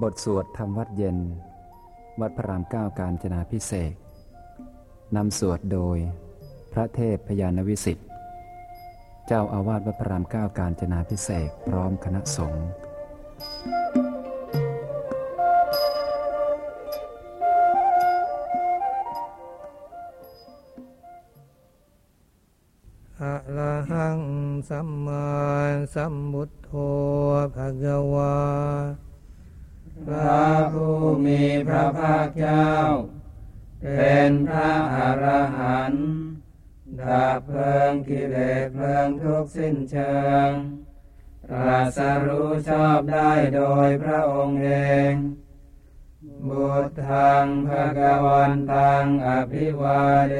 บทสวดธรรมวัดเย็น วัดพระรามเก้าการจนาพิเศษนำสวดโดย พระเทพพยานวิสิทธิ์ เจ้าอาวาสวัดพระรามเก้าการจนาพิเศษพร้อมคณะสงฆ์อะระหังสัมมาสัมพุทโธภะคะวา พระผู้มีพระภาคเจ้า เป็นพระอรหันต์ดับเพลิงกิเลสเพลิงทุกสิ้นเชิงตรัสรู้ชอบได้โดยพระองค์เอง บุตรทังภะคะวันตังอภิวาเด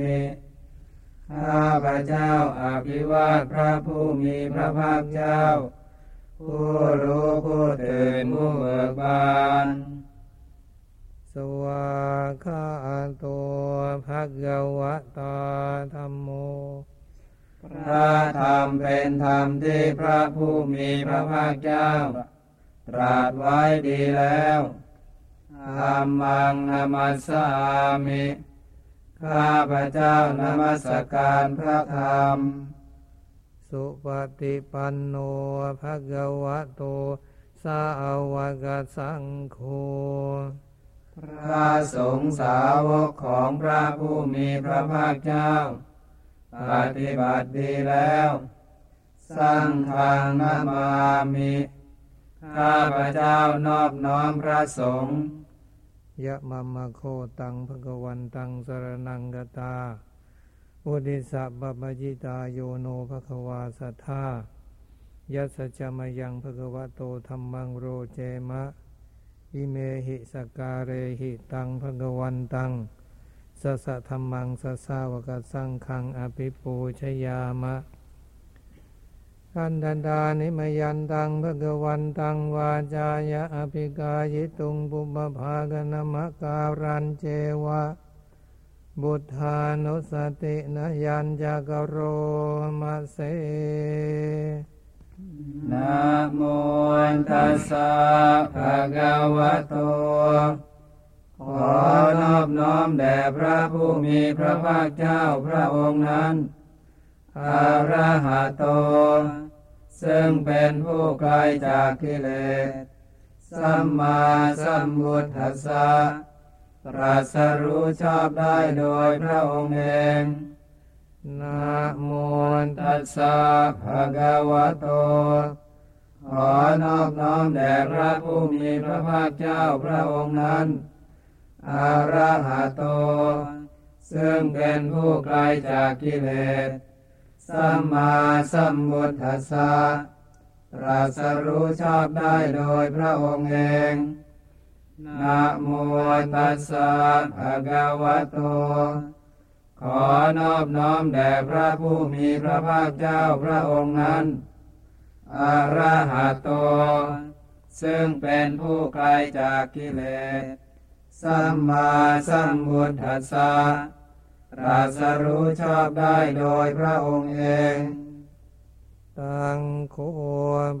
มิข้าพระเจ้าอภิวาทพระผู้มีพระภาคเจ้า ผู้รู้ผู้ตื่นผู้เบิกบานสวาคาโตภะคะวะตาธรรมโม พระธรรมเป็นธรรมที่พระผู้มีพระภาคเจ้า ตรัสไว้ดีแล้วธรรมังนามัสสามิ ข้าพระเจ้านมัสการพระธรรม สุปฏิปันโนภะคะวะโต สาวกสังโฆ พระสงฆ์สาวกของพระผู้มีพระภาคเจ้า ปฏิบัติดีแล้ว สร้างทางนามามิข้าพระเจ้านอบน้อมพระสงฆ์ยะมะมะโคตังภะคะวันตังสรนังกตา อุดิสะบะปจิตาโยโนภะคะวาสัทธายัสสะจมยังภะคะวะโตธัมมังโรเจมะ อิเมหิสการเรหิตังภะคะวันตังสสะธัมมังสสาวกสังฆังอภิปูชยามะคันดันดานิมยันตังภะคะวันตังวาจายะอภิกายิตุงปุปภากนมะการันเจวะ บุทธานุสตินยัญจักโรมะเสนะโมตัสสะภะคะวะโต ขอนอบน้อมแด่พระผู้มีพระภาคเจ้าพระองค์นั้น อาระหะโต ซึ่งเป็นผู้ไกลจากกิเลส สัมมาสัมพุทธัสสะ ตรัสรู้ชอบได้โดยพระองค์เองนะโมตัสสะภะคะวะโต ขอนอบน้อมแด่พระผู้มีพระภาคเจ้าพระองค์นั้น อาระหะโต ซึ่งเป็นผู้ไกลจากกิเลส สัมมาสัมพุทธัสสะ ตรัสรู้ชอบได้โดยพระองค์เอง นะโมตัสสะภะคะวะโต ขอนอบน้อมแด่พระผู้มีพระภาคเจ้าพระองค์นั้นอาระหะโต ซึ่งเป็นผู้ไกลจากกิเลส สัมมาสัมพุทธัสสะตรัสรู้ชอบได้โดยพระองค์เอง ตังโค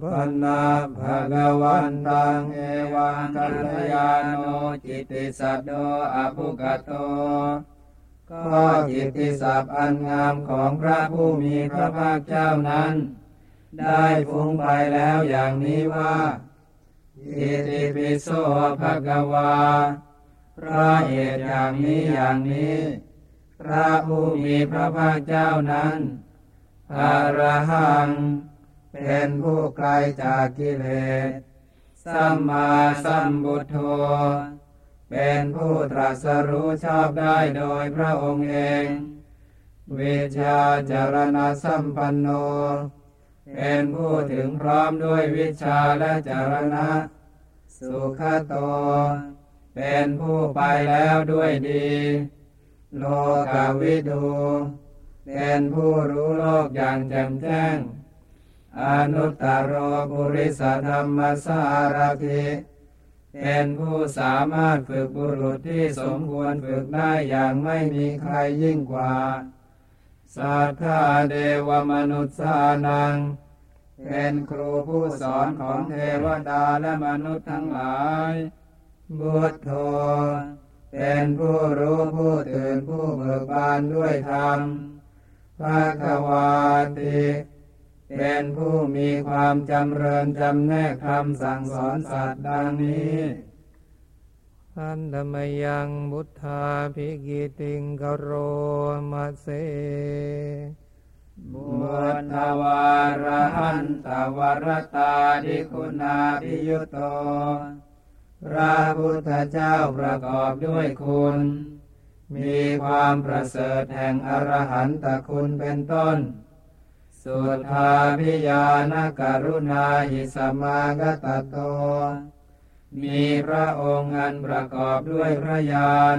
ปันนาภะคะวันตังเอวังกัลยาโนจิตติสัตโตอภุกตโตก็จิตติศัพอันงามของพระผู้มีพระภาคเจ้านั้น ได้ฟุ้งไปแล้วอย่างนี้ว่าอิติปิโสภะคะวา พราะเหตุอย่างนี้อย่างนี้ พระผู้มีพระภาคเจ้านั้น อรหัง เป็นผู้ไกลจากกิเลส สัมมาสัมพุทโธ เป็นผู้ตรัสรู้ชอบได้โดยพระองค์เองวิชาจารณสัมปันโน เป็นผู้ถึงพร้อมด้วยวิชาและจารณะ สุขโต เป็นผู้ไปแล้วด้วยดี โลกาวิดู เป็นผู้รู้โลกอย่างแจ่มแจ้ง อนุตตรโรบุริสธรรมสารถิเป็นผู้สามารถฝึกบุรุษที่สมควรฝึกได้อย่างไม่มีใครยิ่งกว่า สัทธาเดวมนุษย์สานัง เป็นครูผู้สอนของเทวดาและมนุษย์ทั้งหลาย บุตโธเป็นผู้รู้ผู้ตื่นผู้เบิกบานด้วยธรรม ภาควาติเป็นผู้มีความจำเริญจำแนกคำสั่งสอนสัตว์ดังนี้อันธรรมยังบุทธาภิกิติงกโรมาเสบุตธวารหันตวรตาดิคุณาภิยุตโต พระพุทธเจ้าประกอบด้วยคุณ มีความประเสริฐแห่งอรหันตคุณเป็นต้น สุทธาพิยานกรุณาหิสมากตโต มีพระองค์อันประกอบด้วยพระญาณ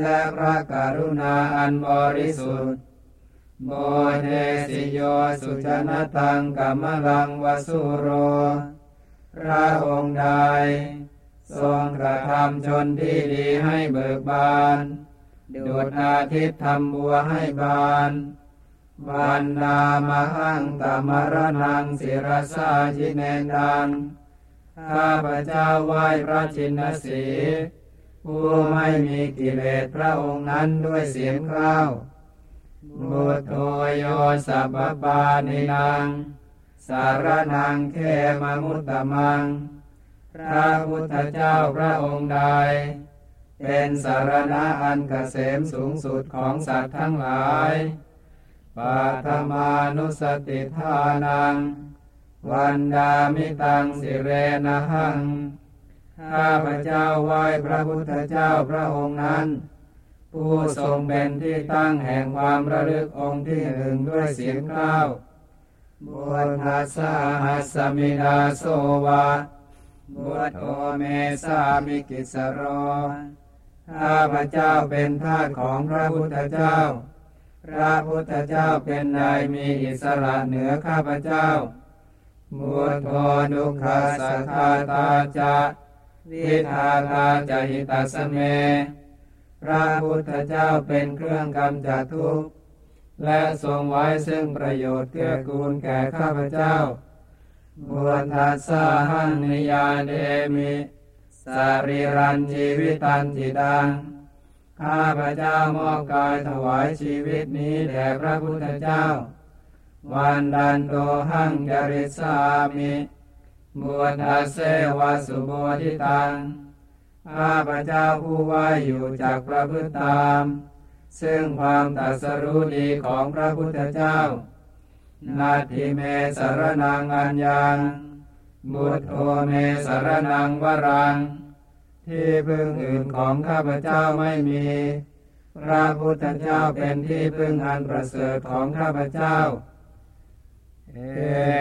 และพระการุณาอันบริสุทธิ์ โมเทสิโยสุจนตังกัมลังวสุโร พระองค์ใด ทรงกระทำชนที่ดีให้เบิกบาน ดุดอาทิตย์ทำบัวให้บานวันดามหังตมรนังศิรสาจิเนดังข้าพเจ้าไหว้พระชินสีผู้ไม่มีกิเลสพระองค์นั้นด้วยเสียงกล้าวบุตโตโยสัพปานินังสารนังเขมมุตตมัง พระพุทธเจ้าพระองค์ใด เป็นสารณะอันเกษมสูงสุดของสัตว์ทั้งหลายปะฐะมานุสสะติฏฐานัง วันทามิตังสิเรนะหัง ข้าพระเจ้าไหว้พระพุทธเจ้าพระองค์นั้น ผู้ทรงเป็นที่ตั้งแห่งความระลึกองค์ที่หนึ่งด้วยเศียรเกล้า พุทธัสสาหัสมิ ทาโสวะ พุทโธ เมสามิกิสสะโร ข้าพระเจ้าเป็นทาสของพระพุทธเจ้า พระพุทธเจ้าเป็นนายมีอิสระเหนือข้าพระเจ้าบุตโทนุขาสัทธาตาจะวิทาตาจหิตัสเม พระพุทธเจ้าเป็นเครื่องกำจัดทุกข์ และทรงไว้ซึ่งประโยชน์เกื้อกูลแก่ข้าพเจ้าบุทัสสะหันนิยาเดมิ สารีรันชีวิตันจิดังข้าพระเจ้ามอบกายถวายชีวิตนี้แด่พระพุทธเจ้า วันดันโตหังจริสามิบุญทัสเสวสุโบทิตัง ข้าพระเจ้าผู้ว่าอยู่จากพระพุทธธรรมซึ่งความตัสรู้ดีของพระพุทธเจ้า นาทิเมสารนังอัญญัง บุตโธเมสารนังวรัง ที่พึ่งอื่นของข้าพเจ้าไม่มี พระพุทธเจ้าเป็นที่พึ่งอันประเสริฐของข้าพเจ้า เอ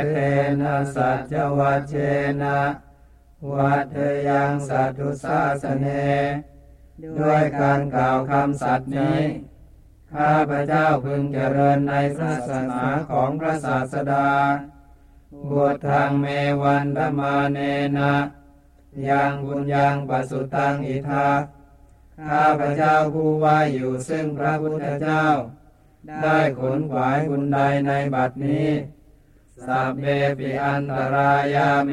เทนะสัจวัชเชนะวัดเยังสัตุสาสเน ด้วยการกล่าวคำสัตย์นี้ ข้าพเจ้าพึงเจริญในพระศาสนาของพระศาสดา บวชทางเมวันธมาเนนะยังบุญยังปัสุตังอิทาข้าพระเจ้าผู้ว่าอยู่ซึ่งพระพุทธเจ้า ได้ขนขวายบุญใดในบัดนี้สัพเบปิอันตรายาเม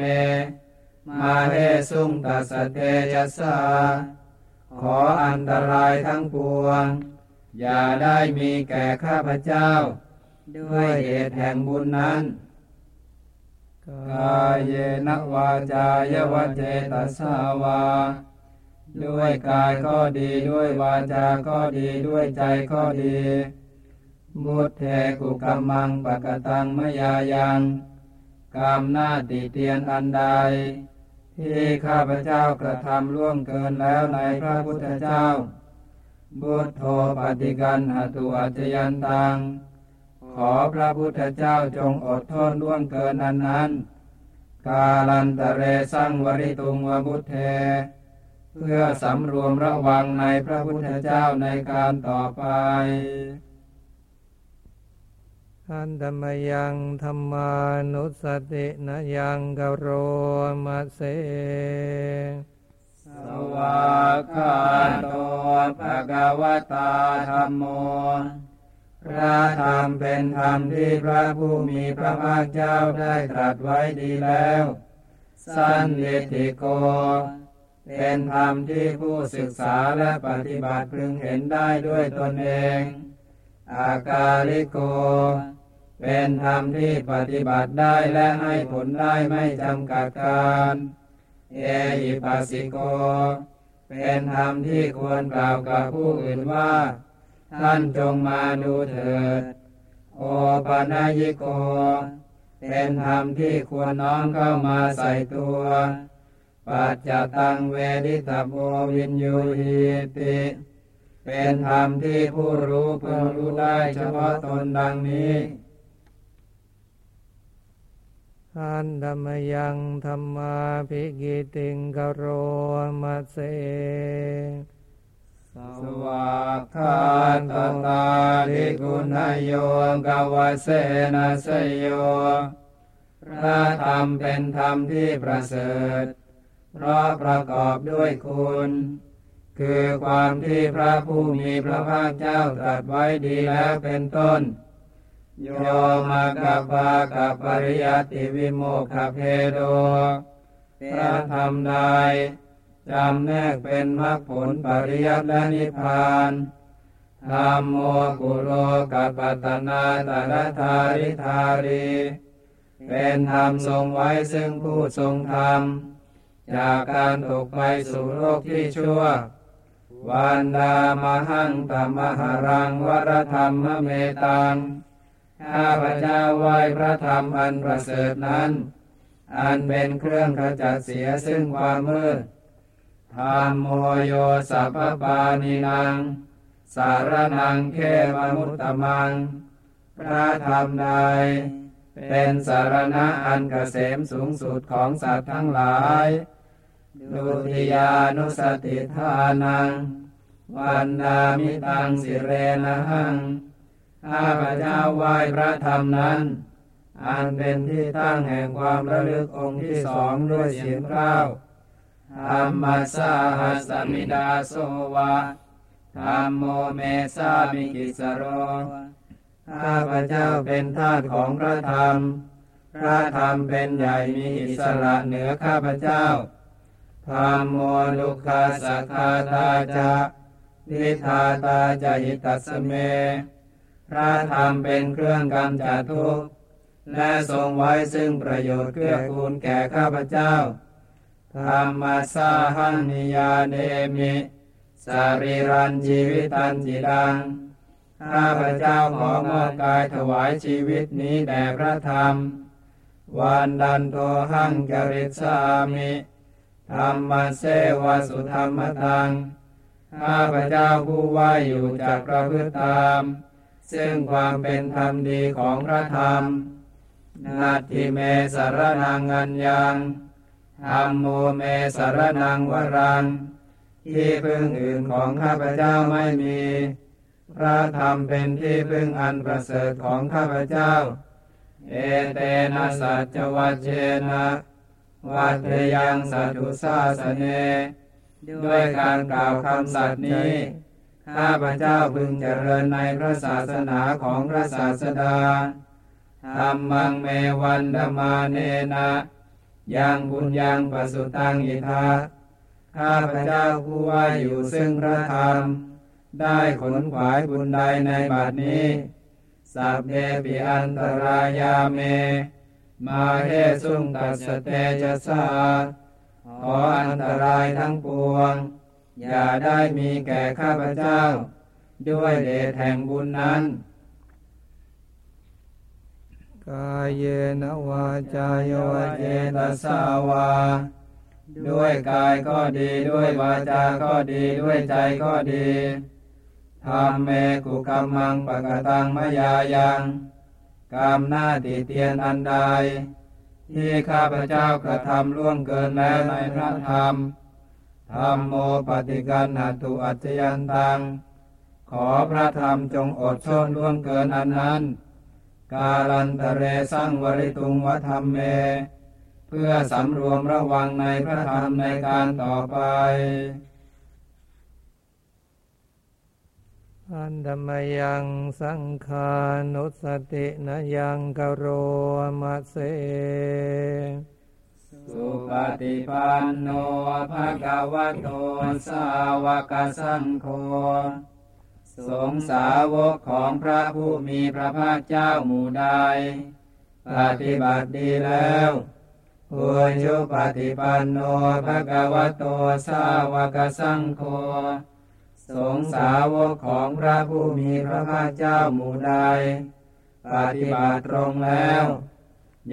มาเลสุงตัสเตยสาขออันตรายทั้งปวง อย่าได้มีแก่ข้าพเจ้า ด้วยเหตุแห่งบุญนั้น กายเยนวาจายวเจตสาวา ด้วยกายก็ดีด้วยวาจาก็ดีด้วยใจก็ดีมุตเทกุกรรมังปะกตังมยายังกรรมหน้าติเตียนอันใด ที่ข้าพเจ้ากระทำล่วงเกินแล้วในพระพุทธเจ้า บุตโธปฏิกันหตุอัจยันตัง อพระพุทธเจ้าจงอดทนล่วงเกินนั้นนั้น กาลันตะเรสังวริตุงวบุตเท เพื่อสำรวมระวังในพระพุทธเจ้าในการต่อไปอันธรรมยังธรรมานุสตินยังกโรมาเสสวากาโตภะกวตาธรรมโม พระธรรมเป็นธรรมที่พระผู้มีพระภาคเจ้าได้ตรัสไว้ดีแล้ว สันนิติโก เป็นธรรมที่ผู้ศึกษาและปฏิบัติพึงเห็นได้ด้วยตนเอง อากาลิโก เป็นธรรมที่ปฏิบัติได้และให้ผลได้ไม่จำกัดการ เอหิปัสสิโก เป็นธรรมที่ควรกล่าวกับผู้อื่นว่า ท่านจงมาดูเถิด โอปนญิโก เป็นธรรมที่ควรน้อมเข้ามาใส่ตัว ปัจจตังเวดิตาโบวินยูหิติ เป็นธรรมที่ผู้รู้เพึงรู้ได้เฉพาะตนดังนี้อันธรรมยังธรรมาภิกิติงกโรมัสเส สวากขาตตาลิกุณโยกวเสนาสโย พระธรรมเป็นธรรมที่ประเสริฐ เพราะประกอบด้วยคุณ คือความที่พระผู้มีพระภาคเจ้าตรัสไว้ดีแล้วเป็นต้น โยมากับปากับปริยติวิโมกขเพโดพระธรรมใด จำแนกเป็นมรรคผลปริยัติและนิพพานธรรมโมกุโรกัปปตนาตระธาริธารี เป็นธรรมทรงไว้ซึ่งผู้ทรงธรรม จากการตกไปสู่โลกที่ชั่ว วันดามหังตมหารังวรธรรมเมตัง ข้าพเจ้าไหวพระธรรมอันประเสริฐนั้น อันเป็นเครื่องขจัดเสียซึ่งความมืด ธรรมโมโยสัพพปานินังสารนังเขมมุตตมัง พระธรรมใด เป็นสารณะอันเกษมสูงสุดของสัตว์ทั้งหลาย ดุติยานุสติทานัง วันดามิตังสิเรนะหังข้าพเจ้าไหว้พระธรรมนั้น อันเป็นที่ตั้งแห่งความระลึกองค์ที่สองด้วยเสียงกล้า ธัมมัสสาหัสมิ ทาโสวะธัมโมเมสามิกิสสะโร ข้าพเจ้าเป็นทาสของพระธรรม พระธรรมเป็นใหญ่มีอิสระเหนือข้าพเจ้าธัมโม ทุกขัสสะ ฆาตาจะ วิธาตาจะหิตัสสะ เม พระธรรมเป็นเครื่องกำจัดทุกข์ และทรงไว้ซึ่งประโยชน์เกื้อกูลแก่ข้าพเจ้า ธรรมสาหันิยาเนมิสารีรันชีวิตันจิดังข้าพระเจ้าขอมอบกายถวายชีวิตนี้แด่พระธรรม วันดันโตหังกริสามิธรรมเสวสุธรรมตัง ข้าพระเจ้าผู้ว่าอยู่จากประพฤติตาม ซึ่งความเป็นธรรมดีของพระธรรม นาทิเมสารนังอัญญัง ธรรมโมเมสารนังวรัง ที่พึ่งอื่นของข้าพเจ้าไม่มี พระธรรมเป็นที่พึ่งอันประเสริฐของข้าพเจ้า เอเตนะสัจวัจเจนะวัตยังสัตุสาสเน ด้วยการกล่าวคำสัตย์นี้ ข้าพเจ้าพึงเจริญในพระศาสนาของพระศาสดาธรรมังเมวันดมาเนนะ ยังบุญยังปสุตังอิทาข้าพระเจ้าผู้ว่าอยู่ซึ่งพระธรรม ได้ขนขวายบุญใดในบัดนี้ สัพเพปิอันตรายาเม มาเทสุงตัสเตจะสาขออันตรายทั้งปวง อย่าได้มีแก่ข้าพเจ้า ด้วยเดชแห่งบุญนั้น กายเยนวาจายวเจเจตสาวา ด้วยกายก็ดีด้วยวาจาก็ดีด้วยใจก็ดีธรรมเมกุกรรมังปะกตังมยายังกรรมหน้าติเตียนอันใด ที่ข้าพเจ้ากระทำล่วงเกินแล้วในพระธรรมธรรมโมปฏิกันหัตุอัจยันตัง ขอพระธรรมจงอดชนล่วงเกินอันนั้น กาลันตะเรสังวริตุงวธรรมเม เพื่อสำรวมระวังในพระธรรมในการต่อไป อันธรรมยังสังขานุสตินยังกโรมัสเสสุปฏิปันโนภะคะวะโตสาวกสังโฆ สงสาวกของพระผู้มีพระภาคเจ้าหมู่ใดปฏิบัติดีแล้วอุชุปฏิปันโนภะคะวะโตสาวกสังโฆสงสาวกของพระผู้มีพระภาคเจ้าหมู่ใดปฏิบัติตรงแล้ว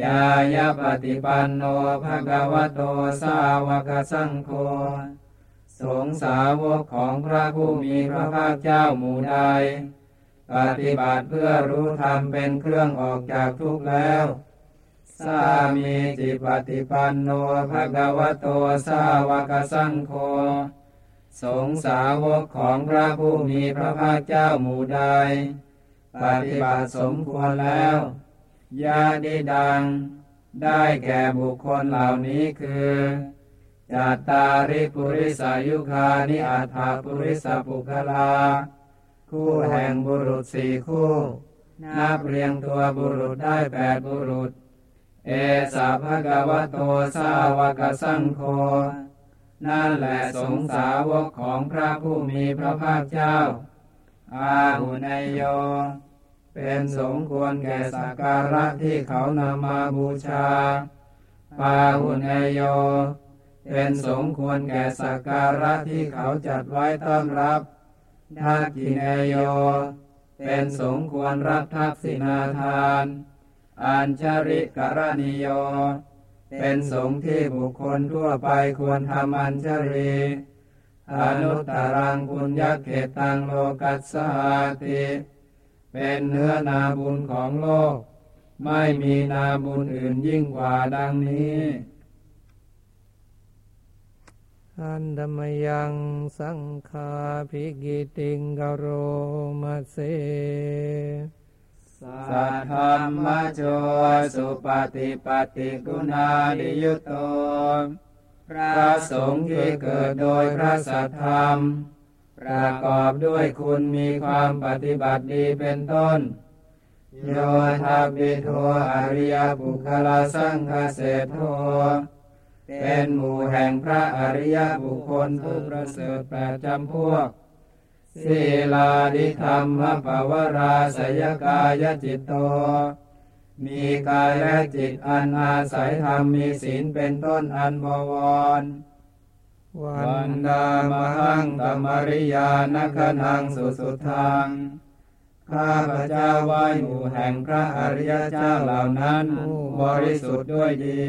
ยายาปฏิปันโนภะคะวะโตสาวกสังโฆ สงสาวกของพระผู้มีพระภาคเจ้าหมู่ใดปฏิบัติเพื่อรู้ธรรมเป็นเครื่องออกจากทุกข์แล้วสามีจิปฏิปันโนภะคะวโตสาวกสังโฆสงสาวกของพระผู้มีพระภาคเจ้าหมู่ใดปฏิบัติสมควรแล้วญาติดัง ได้แก่บุคคลเหล่านี้คือ จัตตาริปุริสายุคานิอัฏฐปุริสปุคลา คู่แห่งบุรุษสี่คู่นับเรียงตัวบุรุษได้แปดบุรุษ เอสาภะกวโตสาวกสังโฆนั่นแหละสงสาวกของพระผู้มีพระภาคเจ้า อาหุนยโย เป็นสมควรแก่สักการะที่เขานำมาบูชา ปาหุนยโย เป็นสมควรแก่สักการะที่เขาจัดไว้ต้อนรับทักขินยโย เป็นสมควรรับทักษิณาทาน อัญชริกรณิโย เป็นสงที่บุคคลทั่วไปควรทำอัญชรีอนุตตรังปุญญเขตังโลกัสสาติ เป็นเนื้อนาบุญของโลก ไม่มีนาบุญอื่นยิ่งกว่าดังนี้ อันธรรมยังสังฆาภิกิติงกโรมัสเสสัทธรรมโจสุปฏิปฏิกุณาดิยุตโต พระสงฆ์ที่เกิดโดยพระสัทธรรม ประกอบด้วยคุณมีความปฏิบัติดีเป็นต้น โยทาปิโทอริยบุคลาสังฆเสโท เป็นหมู่แห่งพระอริยบุคคลผู้ประเสริฐแปดจำพวกศีลาดิธรรมปวราสยกายจิตโต มีกายและจิตอันอาศัยธรรมมีศีลเป็นต้นอันบวร วันดามหังตมริยานคนังสุสุทังข้าพระเจ้าไหว้หมู่แห่งพระอริยเจ้าเหล่านั้น บริสุทธิ์ด้วยดี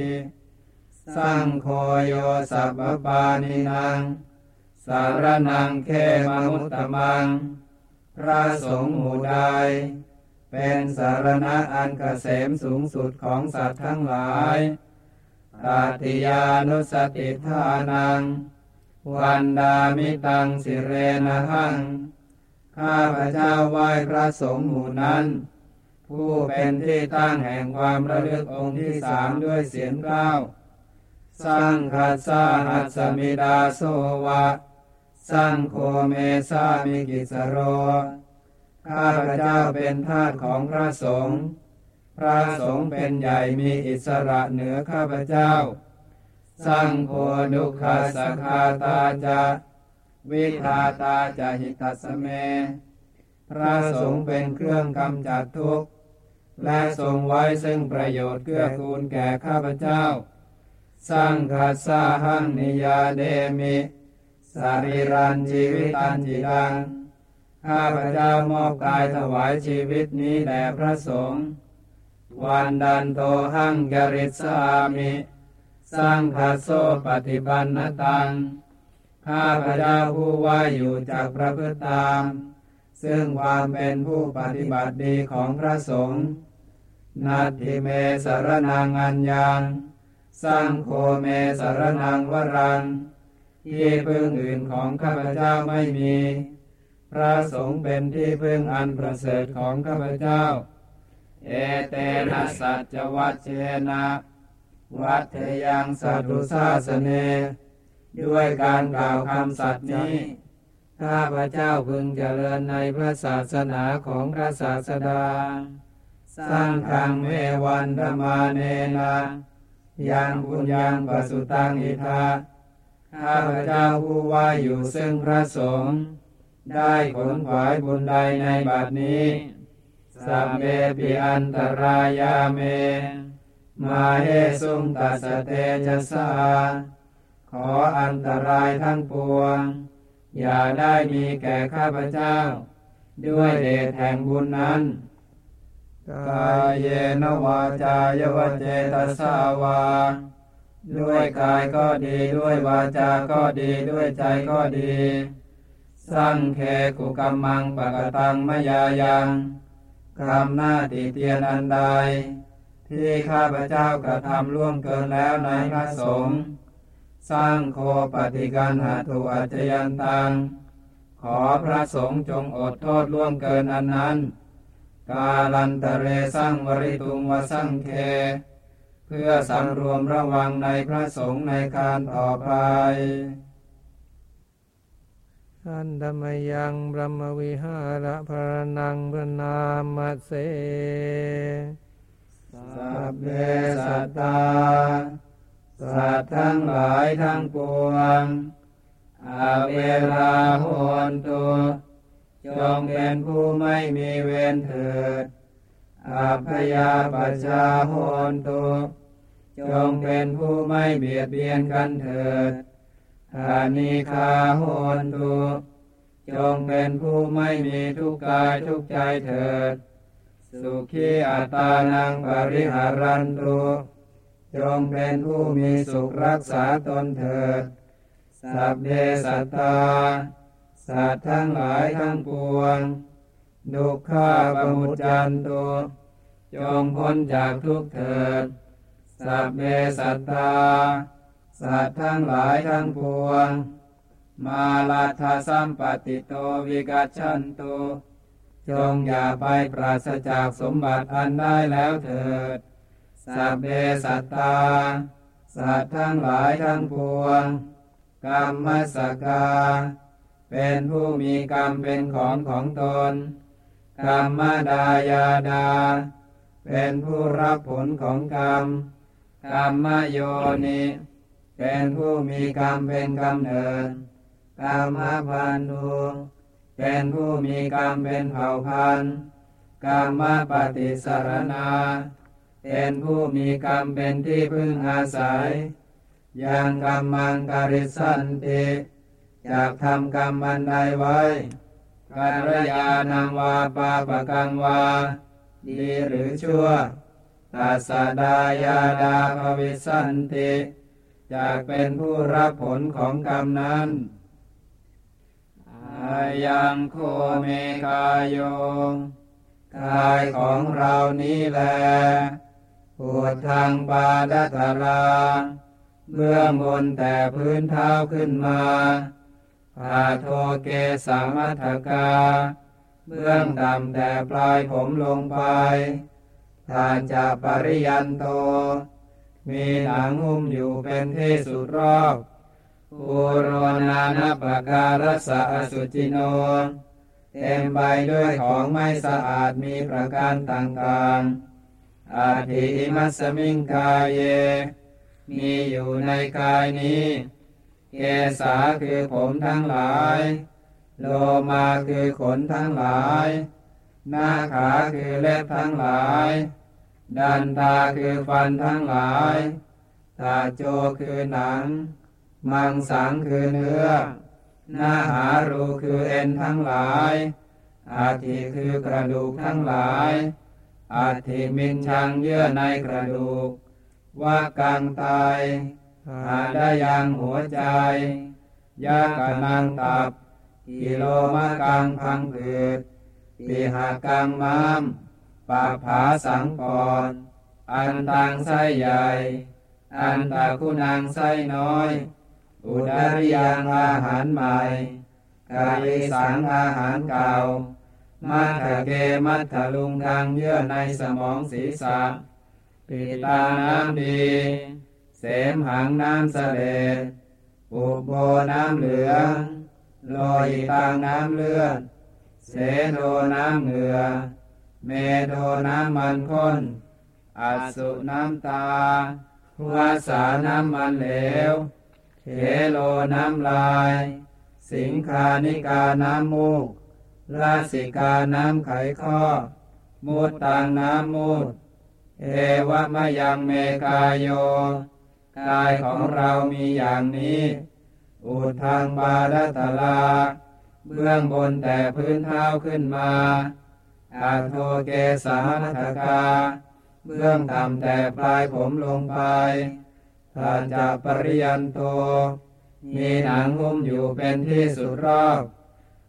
สร้างโคโยสัพปานินางสารนังเคมมุตตมัง พระสงฆ์หมู่ใดเป็นสารณะอันเกษมสูงสุดของสัตว์ทั้งหลายตาติยานุสติทานัง วันดามิตังสิเรนะหัง ข้าพระเจ้าไหว้พระสงฆ์หมู่นั้น ผู้เป็นที่ตั้งแห่งความระลึกองค์ที่สามด้วยเสียงเกล้า สังคัสสาหัสมิดาโสวะ สังโฆเมสามิกิสโร ข้าพเจ้าเป็นทาสของพระสงฆ์ พระสงฆ์เป็นใหญ่มีอิสระเหนือข้าพเจ้า สังโฆดุขาสคาตาจะวิทาตาจะหิตัสเม พระสงฆ์เป็นเครื่องกำจัดทุกข์ และทรงไว้ซึ่งประโยชน์เกื้อกูลแก่ข้าพเจ้า สังคัสสาหังนิยาเดมิสรีรันชีวิตันจิดังข้าพเจ้ามอบกายถวายชีวิตนี้แด่พระสงฆ์วันดันโตหังกริสามิสร้างคาโซปฏิบันนตัง ข้าพเจ้าผู้ว่าอยู่จากพระพุทธตาม ซึ่งความเป็นผู้ปฏิบัติดีของพระสงฆ์นาทิเมสรนังอัญญัง สร้างโคเมสรนังวรังที่พึ่งอื่นของข้าพเจ้าไม่มี พระสงฆ์เป็นที่พึ่งอันประเสริฐของข้าพเจ้า เอเตนะสัจวัชเชนะวัทยังสัตุสาสเน ด้วยการกล่าวคำสัตย์นี้ ข้าพเจ้าพึงเจริญในพระศาสนาของพระศาสดา สร้างทางเมวันธมาเนนะ ยังบุญยังปสุตังอิทาข้าพเจ้าผู้ว่าอยู่ซึ่งพระสงฆ์ได้ขนขวายบุญใดในบัดนี้ สัมเมปิอันตรายาเม มาเฮสุงตัสเตจะสาขออันตรายทั้งปวง อย่าได้มีแก่ข้าพเจ้า ด้วยเดชแห่งบุญนั้น กายเยนวาจายวเจตสาวา ด้วยกายก็ดีด้วยวาจาก็ดีด้วยใจก็ดี สังเคกุกรรมังปะกตังมยายังกรรมหน้าติเตียนอันใด ที่ข้าพเจ้ากระทำล่วงเกินแล้วในพระสงฆ์สร้างโคปฏิกันหาตุอัจยันตัง ขอพระสงฆ์จงอดโทษล่วงเกินอันนั้น กาลันตะเรสร้างวริตุงวสังเคเพื่อสำรวมระวังในพระสงฆ์ในการต่อไป อันธรรมยังบรมวิหารพรนังพนามเสสัพเพสัตตา สัตว์ทั้งหลายทั้งปวง อาเวลาโหนตุ จงเป็นผู้ไม่มีเวรเถิดอาพยาปัจจาโหนตุจงเป็นผู้ไม่เบียดเบียนกันเถิดอานิคาโหนตุจงเป็นผู้ไม่มีทุกกายทุกใจเถิด สุขีอัตานังปริหารันตุจงเป็นผู้มีสุขรักษาตนเถิด สัพเพสัตตา สัตว์ทั้งหลายทั้งปวงดุข้าปมุจันตุจงพ้นจากทุกเถิด สัพเพสัตตา สัตว์ทั้งหลายทั้งปวง มาลาทาสัมปติโตวิกัชันตุ จงอย่าไปปราศจากสมบัติอันได้แล้วเถิด สัพเพสัตตา สัตว์ทั้งหลายทั้งปวง กรรมสกา เป็นผู้มีกรรมเป็นของของตนกรรมดายาดา เป็นผู้รับผลของกรรมกรรมโยนิ เป็นผู้มีกรรมเป็นกำเนิดกรรมพันธุเป็นผู้มีกรรมเป็นเผ่าพันธุ์กรรมปฏิสารณา เป็นผู้มีกรรมเป็นที่พึ่งอาศัยยังกรรมังการิสันติ จากทำกรรมอันใดไว้กัลยาณังวาปาปะกังวา ดีหรือชั่วตัสดายาดาภวิสันติจากเป็นผู้รับผลของกรรมนั้นอายังโคเมกายโยกายของเรานี้แลปวดทางบาดตาราเบื้องบนแต่พื้นเท้าขึ้นมา ผาโทเกสามัทกา เบื้องต่ำแต่ปลายผมลงไปทานจะปริยันโต มีหนังหุ้มอยู่เป็นที่สุดรอบปุโรนานาปการสะอสุจิโน เต็มไปด้วยของไม่สะอาดมีประการต่างๆ อาทิมัสมิงกายเย มีอยู่ในกายนี้ เกสาคือผมทั้งหลาย โลมาคือขนทั้งหลาย หน้าขาคือเล็บทั้งหลาย ดันตาคือฟันทั้งหลายตาโจคือหนัง มังสังคือเนื้อ หน้าหารูคือเอ็นทั้งหลาย อาทิคือกระดูกทั้งหลาย อาทิมินชังเยื่อในกระดูก ว่ากังตาย หาด้ยังหัวใจยากนังตับ กิโลมะกังพังผืดปีหากังม้ามปากผาสังกรอันตังไส้ใหญ่ อันตาคุณังไส้น้อย อุดรยังอาหารใหม่กาลิสังอาหารเก่ามัทเกมัทลุงทางเยื่อในสมองศีรษะปิตาน้ำดี เสมหังน้ำเสด็จปุโบน้ำเหลืองโลหิตางน้ำเลือด เสโดน้ำเหงื่อ เมโดน้ำมันข้นอัสุน้ำตาหัวสาน้ำมันเหลวเขโลน้ำลาย สิงคานิกาน้ำมูกลาสิกาน้ำไขข้อ มูดตังน้ำมูด เอวะมะยังเมกายโย กายของเรามีอย่างนี้ อุทางบาดตลา เบื้องบนแต่พื้นเท้าขึ้นมาอาโทเกสามัทกา เบื้องต่ำแต่ปลายผมลงไปทาจะปริยันโต มีหนังหุ้มอยู่เป็นที่สุดรอบ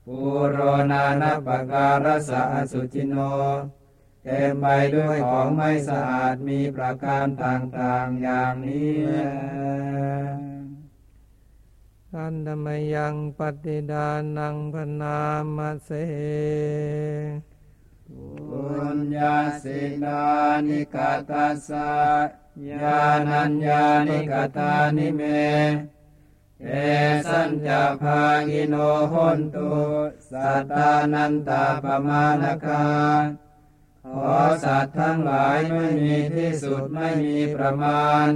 ปูโรนานัปการสะสุจิโน เต็มไปด้วยของไม่สะอาดมีประการต่างๆอย่างนี้อันธรรมยังปฏิดานังพนามาเสปุญญาสิกานิกาตาสะญาณัญญานิกตานิเมเอสัญจาภากิโนหนตุสัตตานันตาปมาณคา ขอสัตว์ทั้งหลายไม่มีที่สุดไม่มีประมาณ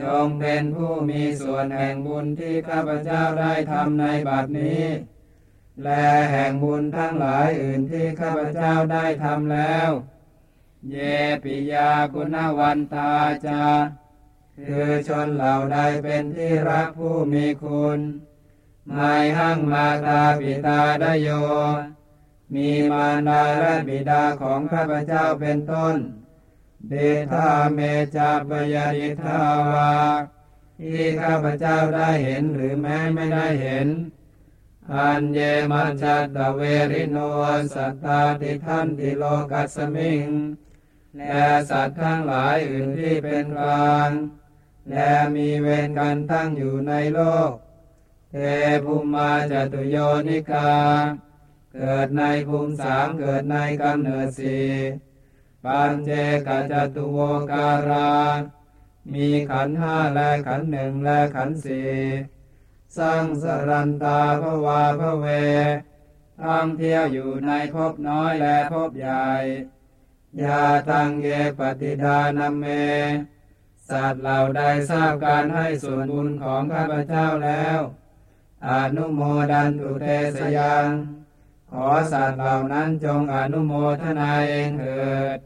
จงเป็นผู้มีส่วนแห่งบุญที่ข้าพเจ้าได้ทำในบัดนี้ และแห่งบุญทั้งหลายอื่นที่ข้าพเจ้าได้ทำแล้ว เยปิยาคุณวันตาจาคือชนเหล่าใดเป็นที่รักผู้มีคุณ ไม่หั่งมาตาปิตาไดโย มีมารดาและบิดาของข้าพเจ้าเป็นต้น เดธาเมจาปยาดิทาวาที่ข้าพเจ้าได้เห็นหรือแม้ไม่ได้เห็น อันเยมัจจตเวริโนสัตตาติทันติโลกัสมิงและสัตว์ทั้งหลายอื่นที่เป็นกลาง และมีเวรกันตั้งอยู่ในโลก เทภูมาจตุโยนิกา เกิดในภูมิสามเกิดในกำเนิดสี่ปัญเจกจตุโวการา มีขันห้าและขันหนึ่งและขันสี่สร้างสรันตาภวาภเวท่องเที่ยวอยู่ในภพน้อยและภพใหญ่ยาตังเยปฏิดานัมเม สัตว์เหล่าใดทราบการให้ส่วนบุญของข้าพเจ้าแล้ว อนุโมดันตุเตสยัง ขอสัตว์เหล่านั้นจงอนุโมทนาเองเถิด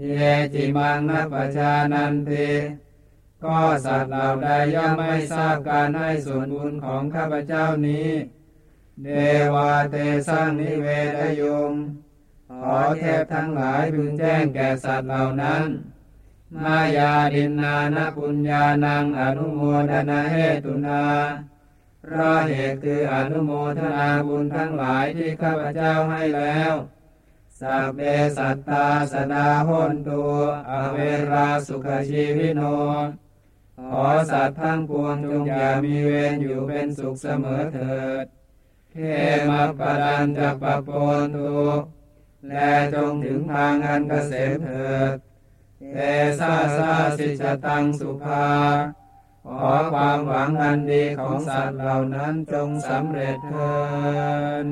เยจิมังนัปชานันติก็สัตว์เหล่าใดย่อมไม่ทราบการให้ส่วนบุญของข้าพเจ้านี้ เดวาเตสังนิเวทยุงขอเทพทั้งหลายพึงแจ้งแก่สัตว์เหล่านั้น มายาดินนานปุญญานังอนุโมทนาเหตุนา พราะเหตุคืออนุโมทนาบุญทั้งหลายที่ข้าพเจ้าให้แล้วสัพเบสัตตาสดาหนตุอเวราสุขชีวิโน ขอสัตว์ทั้งปวงจงอย่ามีเวรอยู่เป็นสุขเสมอเถิดเขมัปปดันจะปะปนตุและจงถึงทางอันเกษมเถิดเตซาซาสิจตังสุภา ขอความหวังอันดีของสัตว์เหล่านั้นจงสำเร็จเถิด